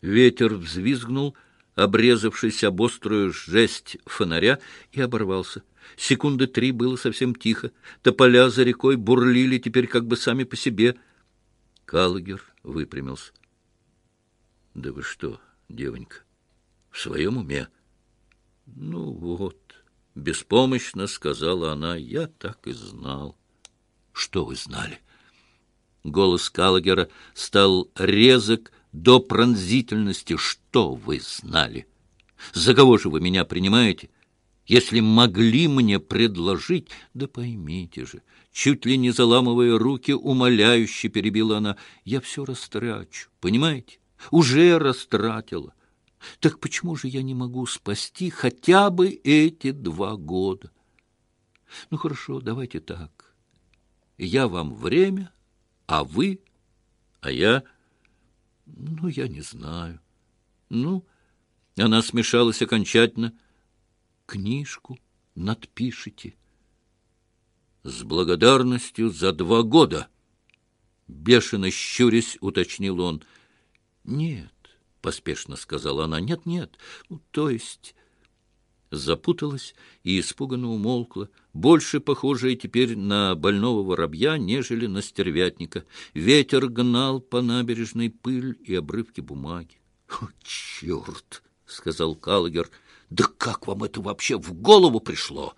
Ветер взвизгнул, обрезавшись об острую жесть фонаря, и оборвался. Секунды три было совсем тихо. Тополя за рекой бурлили теперь как бы сами по себе. Калагер выпрямился. — Да вы что, девонька, в своем уме? — Ну вот, — беспомощно сказала она, — я так и знал. — Что вы знали? Голос Калагера стал резок до пронзительности. Что вы знали? За кого же вы меня принимаете? Если могли мне предложить... Да поймите же, чуть ли не заламывая руки, умоляюще перебила она. Я все растрачу, понимаете? Уже растратила. Так почему же я не могу спасти хотя бы эти два года? Ну, хорошо, давайте так. Я вам время, а вы, а я... Ну, я не знаю. Ну, она смешалась окончательно. Книжку надпишите. С благодарностью за два года. Бешено щурясь, уточнил он. Нет, поспешно сказала она. Нет, нет. Ну, то есть запуталась и испуганно умолкла, больше похожая теперь на больного воробья, нежели на стервятника. Ветер гнал по набережной пыль и обрывки бумаги. — Черт! — сказал Калгер. — Да как вам это вообще в голову пришло?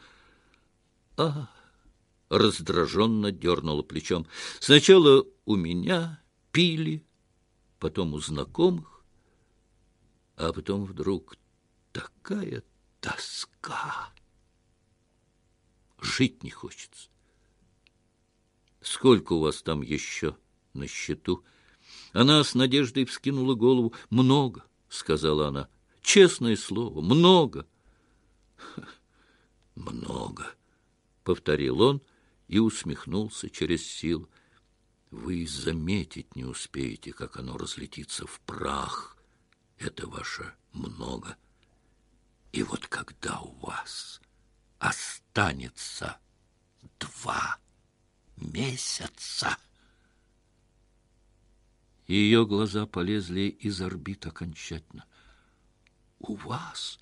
— А! — раздраженно дернула плечом. — Сначала у меня пили, потом у знакомых, а потом вдруг такая тоска. Жить не хочется. Сколько у вас там еще на счету? Она с надеждой вскинула голову. Много, сказала она. Честное слово, много. Много, повторил он и усмехнулся через силу. Вы заметить не успеете, как оно разлетится в прах. Это ваше много. И вот когда у вас останется два месяца... Ее глаза полезли из орбит окончательно. «У вас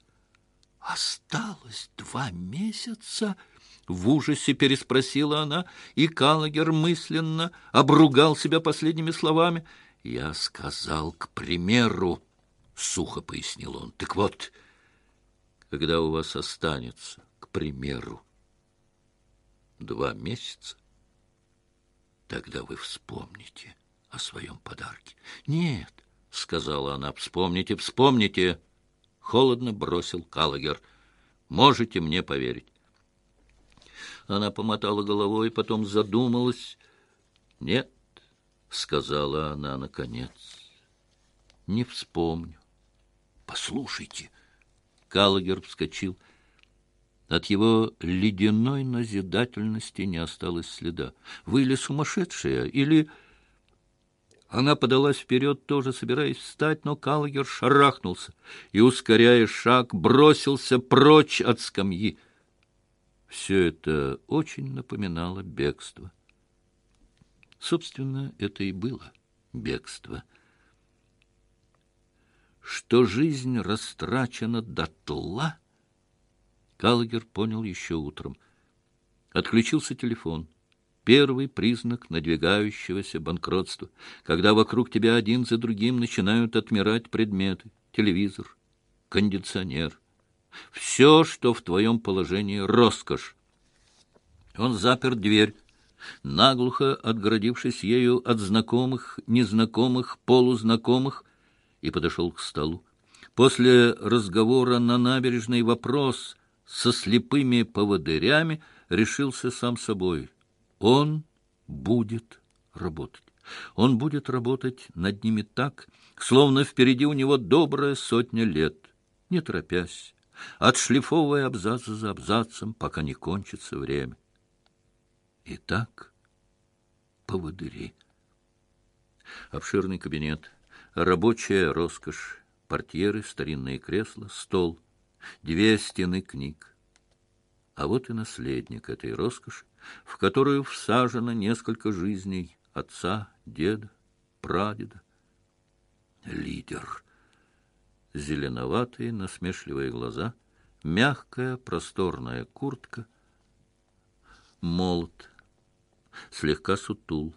осталось два месяца?» В ужасе переспросила она, и Калагер мысленно обругал себя последними словами. «Я сказал, к примеру», — сухо пояснил он. «Так вот, когда у вас останется, к примеру, два месяца, тогда вы вспомните о своем подарке. Нет, — сказала она, — вспомните, вспомните. Холодно бросил Калагер. Можете мне поверить. Она помотала головой, потом задумалась. Нет, — сказала она наконец, — не вспомню. Послушайте, — Калагер вскочил. От его ледяной назидательности не осталось следа. «Вы или сумасшедшая, или...» Она подалась вперед, тоже собираясь встать, но Калагер шарахнулся и, ускоряя шаг, бросился прочь от скамьи. Все это очень напоминало бегство. Собственно, это и было бегство — что жизнь растрачена дотла, Калагер понял еще утром. Отключился телефон. Первый признак надвигающегося банкротства, когда вокруг тебя один за другим начинают отмирать предметы, телевизор, кондиционер. Все, что в твоем положении, роскошь. Он запер дверь, наглухо отгородившись ею от знакомых, незнакомых, полузнакомых, и подошел к столу. После разговора на набережной вопрос со слепыми поводырями решился сам собой. Он будет работать. Он будет работать над ними так, словно впереди у него добрая сотня лет, не торопясь, отшлифовывая абзац за абзацем, пока не кончится время. Итак, поводыри. Обширный кабинет — Рабочая роскошь, портьеры, старинные кресла, стол, две стены книг. А вот и наследник этой роскоши, в которую всажено несколько жизней отца, деда, прадеда. Лидер, зеленоватые насмешливые глаза, мягкая просторная куртка, молот, слегка сутул.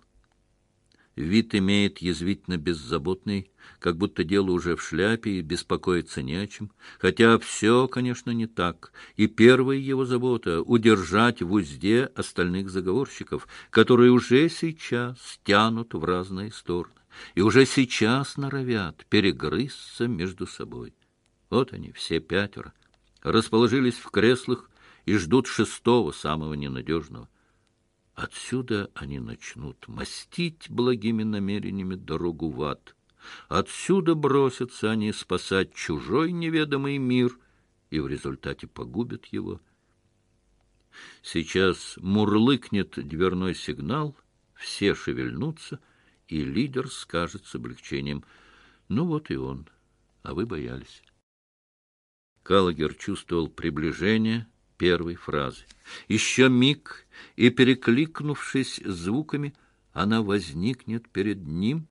Вид имеет язвительно беззаботный, как будто дело уже в шляпе и беспокоиться не о чем. Хотя все, конечно, не так. И первая его забота — удержать в узде остальных заговорщиков, которые уже сейчас стянут в разные стороны и уже сейчас норовят перегрызться между собой. Вот они, все пятеро, расположились в креслах и ждут шестого, самого ненадежного. Отсюда они начнут мастить благими намерениями дорогу в ад. Отсюда бросятся они спасать чужой неведомый мир и в результате погубят его. Сейчас мурлыкнет дверной сигнал, все шевельнутся, и лидер скажет с облегчением «Ну вот и он, а вы боялись». Калагер чувствовал приближение — первой фразы. Еще миг, и, перекликнувшись звуками, она возникнет перед ним,